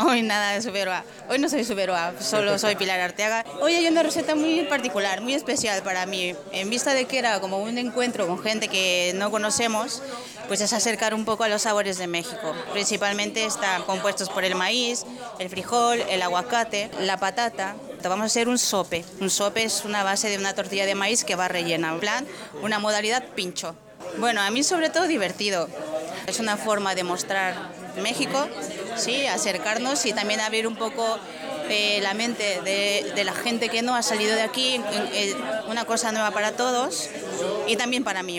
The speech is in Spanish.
Hoy nada de Superoa. Hoy no soy Superoa, solo soy Pilar Arteaga. Hoy hay una receta muy particular, muy especial para mí. En vista de que era como un encuentro con gente que no conocemos, pues es acercar un poco a los sabores de México. Principalmente están compuestos por el maíz, el frijol, el aguacate, la patata. Vamos a hacer un sope. Un sope es una base de una tortilla de maíz que va rellena, en plan una modalidad pincho. Bueno, a mí sobre todo divertido. Es una forma de mostrar México, sí, acercarnos y también abrir un poco eh, la mente de, la gente que no ha salido de aquí, eh, una cosa nueva para todos y también para mí.